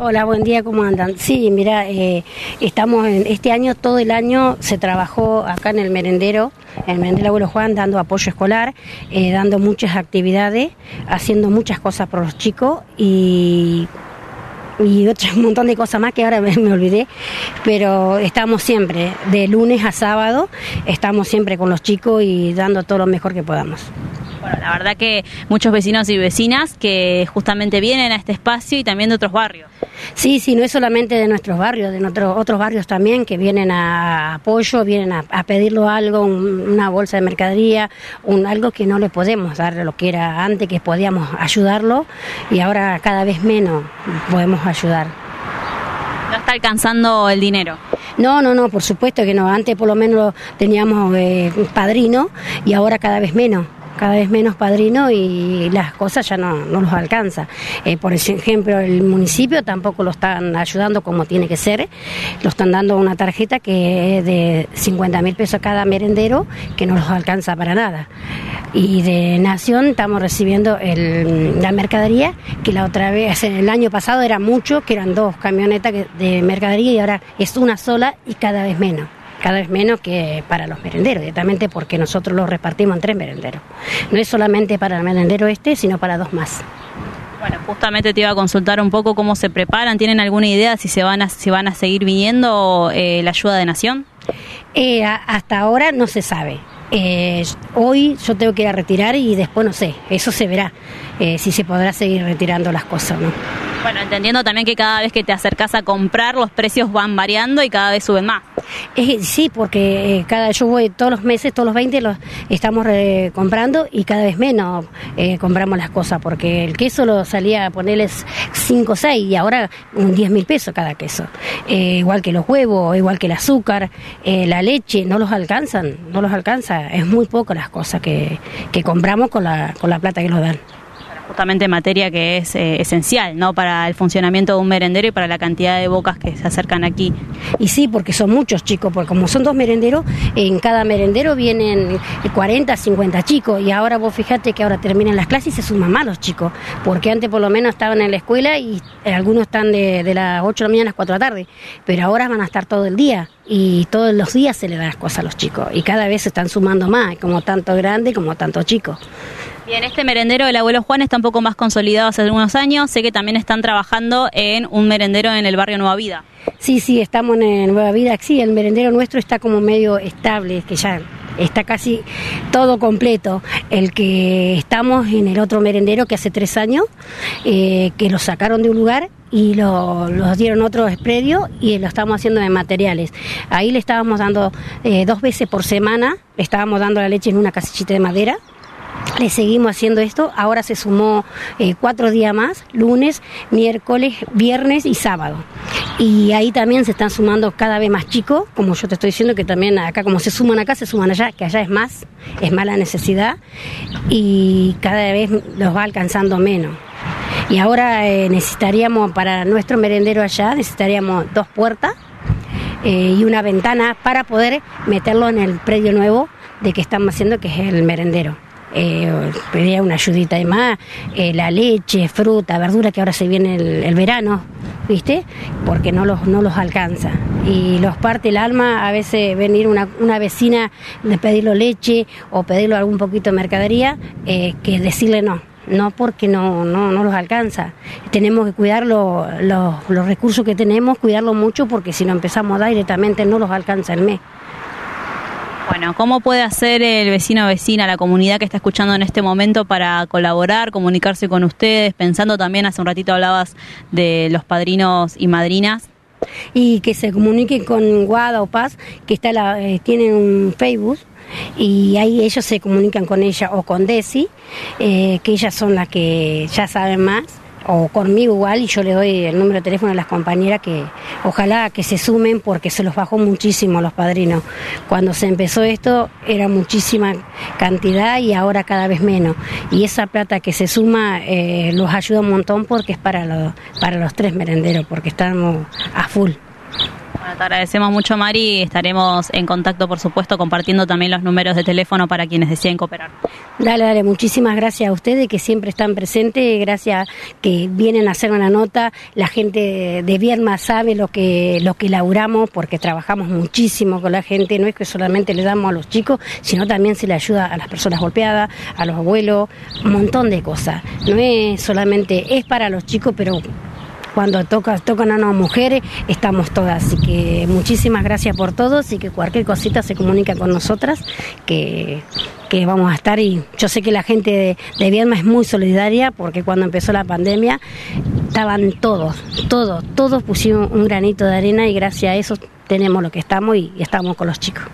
Hola, buen día, ¿cómo andan? Sí, mira, eh, estamos en, este año, todo el año se trabajó acá en el merendero, en el merendero Abuelo Juan, dando apoyo escolar, eh, dando muchas actividades, haciendo muchas cosas por los chicos y y otro, un montón de cosas más que ahora me, me, olvidé, pero estamos siempre, de lunes a sábado, estamos siempre con los chicos y dando todo lo mejor que podamos. Bueno, la verdad que muchos vecinos y vecinas que justamente vienen a este espacio y también de otros barrios. Sí, sí, no es solamente de nuestros barrios, de nuestros otros barrios también que vienen a apoyo, vienen a, a pedirlo algo, un, una bolsa de mercadería, un algo que no le podemos dar lo que era antes, que podíamos ayudarlo y ahora cada vez menos podemos ayudar. ¿No está alcanzando el dinero? No, no, no, por supuesto que no. Antes por lo menos teníamos eh, padrino y ahora cada vez menos cada vez menos padrino y las cosas ya no, no los alcanza. Eh, por ejemplo, el municipio tampoco lo están ayudando como tiene que ser, lo están dando una tarjeta que es de 50 mil pesos cada merendero, que no los alcanza para nada. Y de Nación estamos recibiendo la mercadería, que la otra vez, el año pasado era mucho, que eran dos camionetas de mercadería y ahora es una sola y cada vez menos cada vez menos que para los merenderos, directamente porque nosotros los repartimos en tres merenderos. No es solamente para el merendero este, sino para dos más. Bueno, justamente te iba a consultar un poco cómo se preparan. ¿Tienen alguna idea si se van a, si van a seguir viniendo eh, la ayuda de Nación? Eh, hasta ahora no se sabe. Eh, hoy yo tengo que ir a retirar y después no sé, eso se verá, eh, si se podrá seguir retirando las cosas. ¿no? Bueno, entendiendo también que cada vez que te acercas a comprar los precios van variando y cada vez suben más. Eh, sí, porque eh, cada yo voy todos los meses, todos los 20 los estamos eh, comprando y cada vez menos eh, compramos las cosas, porque el queso lo salía a ponerles 5 o 6 y ahora un 10 mil pesos cada queso. Eh, igual que los huevos, igual que el azúcar, la leche, no los alcanzan, no los alcanza. Es muy poco las cosas que, que compramos con la, con la plata que nos dan justamente materia que es eh, esencial ¿no? para el funcionamiento de un merendero y para la cantidad de bocas que se acercan aquí. Y sí, porque son muchos chicos, porque como son dos merenderos, en cada merendero vienen 40, 50 chicos, y ahora vos fíjate que ahora terminan las clases y se suman más los chicos, porque antes por lo menos estaban en la escuela y algunos están de, de las 8 de la mañana a las 4 de la tarde, pero ahora van a estar todo el día y todos los días se le dan las cosas a los chicos y cada vez se están sumando más, como tanto grande como tanto chico. Bien, este merendero del abuelo Juan está un poco más consolidado hace algunos años. Sé que también están trabajando en un merendero en el barrio Nueva Vida. Sí, sí, estamos en Nueva Vida. Sí, el merendero nuestro está como medio estable, que ya está casi todo completo. El que estamos en el otro merendero que hace tres años, eh, que lo sacaron de un lugar y lo, dieron otros predios y lo estamos haciendo de materiales. Ahí le estábamos dando eh, dos veces por semana, le estábamos dando la leche en una casillita de madera. Le seguimos haciendo esto, ahora se sumó eh, cuatro días más, lunes, miércoles, viernes y sábado. Y ahí también se están sumando cada vez más chicos, como yo te estoy diciendo, que también acá, como se suman acá, se suman allá, que allá es más, es más la necesidad, y cada vez los va alcanzando menos. Y ahora eh, necesitaríamos, para nuestro merendero allá, necesitaríamos dos puertas eh, y una ventana para poder meterlo en el predio nuevo de que estamos haciendo, que es el merendero. Eh, pedía una ayudita de más, eh, la leche, fruta, verdura, que ahora se viene el, verano, ¿viste? Porque no los, no los alcanza. Y los parte el alma a veces venir una, una vecina de pedirle leche o pedirle algún poquito de mercadería, eh, que decirle no. No porque no, no, no los alcanza. Tenemos que cuidar lo, lo, los recursos que tenemos, cuidarlo mucho porque si no empezamos a dar directamente no los alcanza el mes. Bueno, ¿cómo puede hacer el vecino o vecina, la comunidad que está escuchando en este momento para colaborar, comunicarse con ustedes? Pensando también, hace un ratito hablabas de los padrinos y madrinas. Y que se comunique con Guada o Paz, que está la, eh, tienen un Facebook y ahí ellos se comunican con ella o con Desi, eh, que ellas son las que ya saben más o conmigo igual y yo le doy el número de teléfono a las compañeras que ojalá que se sumen porque se los bajó muchísimo a los padrinos. Cuando se empezó esto era muchísima cantidad y ahora cada vez menos. Y esa plata que se suma eh, los ayuda un montón porque es para, lo, para los tres merenderos, porque estamos a full. Te agradecemos mucho, Mari. Estaremos en contacto, por supuesto, compartiendo también los números de teléfono para quienes deseen cooperar. Dale, dale, muchísimas gracias a ustedes que siempre están presentes, gracias que vienen a hacer una nota. La gente de Vierma sabe lo que, lo que laburamos porque trabajamos muchísimo con la gente. No es que solamente le damos a los chicos, sino también se le ayuda a las personas golpeadas, a los abuelos, un montón de cosas. No es solamente, es para los chicos, pero cuando toca, tocan a las mujeres, estamos todas. Así que muchísimas gracias por todos y que cualquier cosita se comunica con nosotras, que, que vamos a estar. Y yo sé que la gente de, de Vierma es muy solidaria porque cuando empezó la pandemia estaban todos, todos, todos pusieron un granito de arena y gracias a eso tenemos lo que estamos y estamos con los chicos.